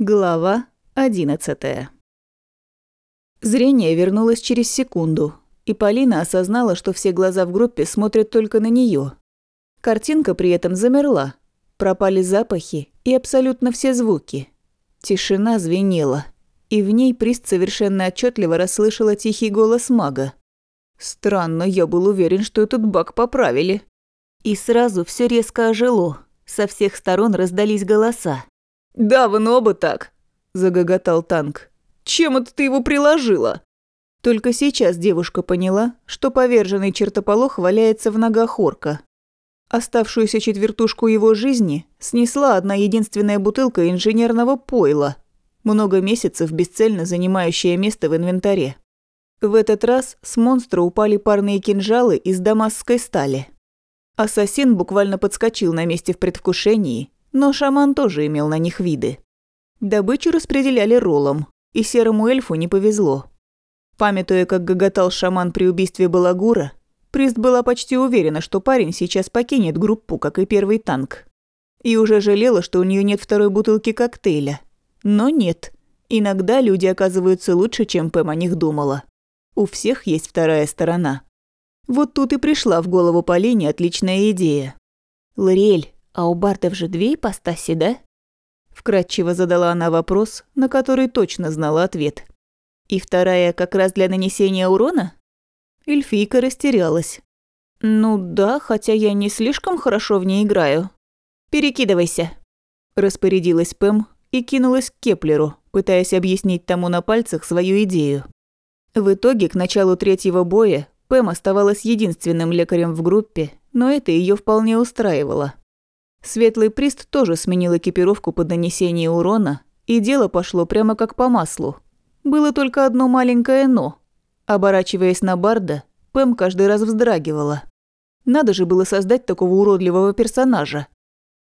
Глава одиннадцатая. Зрение вернулось через секунду, и Полина осознала, что все глаза в группе смотрят только на нее. Картинка при этом замерла. Пропали запахи и абсолютно все звуки. Тишина звенела, и в ней Прист совершенно отчетливо расслышала тихий голос мага. «Странно, я был уверен, что этот баг поправили». И сразу все резко ожило. Со всех сторон раздались голоса. «Давно бы так!» – загоготал танк. «Чем это ты его приложила?» Только сейчас девушка поняла, что поверженный чертополох валяется в ногах орка. Оставшуюся четвертушку его жизни снесла одна единственная бутылка инженерного пойла, много месяцев бесцельно занимающая место в инвентаре. В этот раз с монстра упали парные кинжалы из дамасской стали. Ассасин буквально подскочил на месте в предвкушении но шаман тоже имел на них виды. Добычу распределяли роллом, и серому эльфу не повезло. Памятуя, как гоготал шаман при убийстве Балагура, Прист была почти уверена, что парень сейчас покинет группу, как и первый танк. И уже жалела, что у нее нет второй бутылки коктейля. Но нет. Иногда люди оказываются лучше, чем Пэм о них думала. У всех есть вторая сторона. Вот тут и пришла в голову Полине отличная идея. «Лориэль, «А у бардов же две ипостаси, да?» Вкрадчиво задала она вопрос, на который точно знала ответ. «И вторая как раз для нанесения урона?» Эльфийка растерялась. «Ну да, хотя я не слишком хорошо в ней играю. Перекидывайся!» Распорядилась Пэм и кинулась к Кеплеру, пытаясь объяснить тому на пальцах свою идею. В итоге, к началу третьего боя, Пэм оставалась единственным лекарем в группе, но это ее вполне устраивало. Светлый прист тоже сменил экипировку под нанесение урона, и дело пошло прямо как по маслу. Было только одно маленькое «но». Оборачиваясь на Барда, Пэм каждый раз вздрагивала. Надо же было создать такого уродливого персонажа.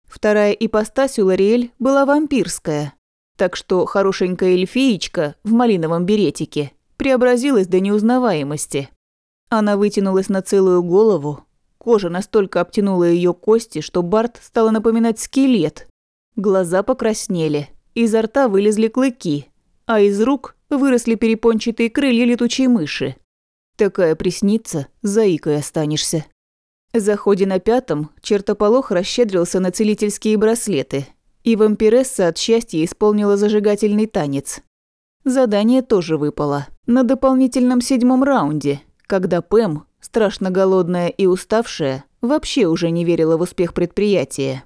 Вторая ипостась у Лориэль была вампирская, так что хорошенькая эльфиечка в малиновом беретике преобразилась до неузнаваемости. Она вытянулась на целую голову, Кожа настолько обтянула ее кости, что Барт стала напоминать скелет. Глаза покраснели, изо рта вылезли клыки, а из рук выросли перепончатые крылья летучей мыши. Такая приснится, заикой останешься. За ходе на пятом чертополох расщедрился на целительские браслеты, и вампиресса от счастья исполнила зажигательный танец. Задание тоже выпало. На дополнительном седьмом раунде, когда Пэм страшно голодная и уставшая, вообще уже не верила в успех предприятия.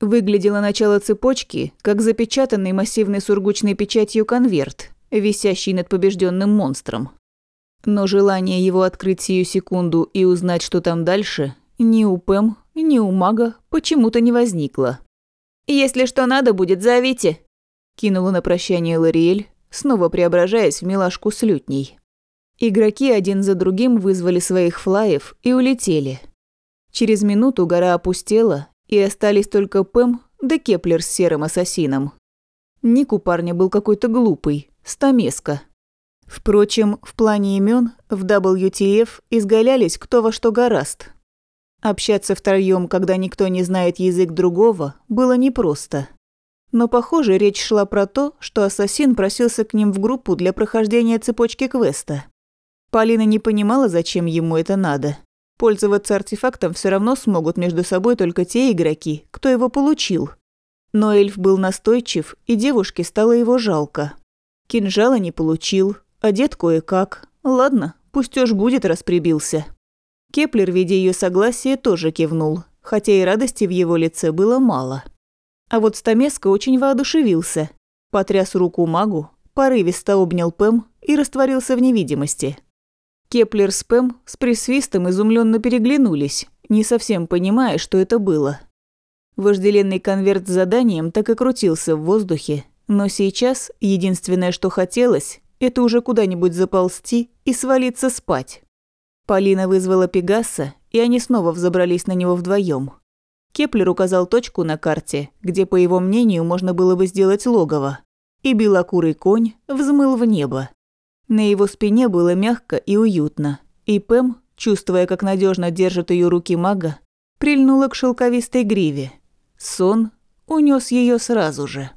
Выглядело начало цепочки, как запечатанный массивной сургучной печатью конверт, висящий над побежденным монстром. Но желание его открыть сию секунду и узнать, что там дальше, ни у Пэм, ни у мага почему-то не возникло. «Если что надо будет, зовите», – кинула на прощание Лориэль, снова преображаясь в милашку с лютней. Игроки один за другим вызвали своих флаев и улетели. Через минуту гора опустела, и остались только Пэм да Кеплер с серым ассасином. Ник у парня был какой-то глупый, стамеска. Впрочем, в плане имен в WTF изгалялись кто во что горазд. Общаться втроём, когда никто не знает язык другого, было непросто. Но, похоже, речь шла про то, что ассасин просился к ним в группу для прохождения цепочки квеста. Полина не понимала, зачем ему это надо. Пользоваться артефактом все равно смогут между собой только те игроки, кто его получил. Но эльф был настойчив, и девушке стало его жалко. Кинжала не получил, одет кое-как. Ладно, пусть уж будет расприбился. Кеплер, видя ее согласие, тоже кивнул, хотя и радости в его лице было мало. А вот Стамеска очень воодушевился. Потряс руку магу, порывисто обнял Пэм и растворился в невидимости. Кеплер с Пэм с присвистом изумленно переглянулись, не совсем понимая, что это было. Вожделенный конверт с заданием так и крутился в воздухе, но сейчас единственное, что хотелось, это уже куда-нибудь заползти и свалиться спать. Полина вызвала Пегаса, и они снова взобрались на него вдвоем. Кеплер указал точку на карте, где, по его мнению, можно было бы сделать логово, и белокурый конь взмыл в небо. На его спине было мягко и уютно, и Пэм, чувствуя, как надежно держат ее руки мага, прильнула к шелковистой гриве. Сон унес ее сразу же.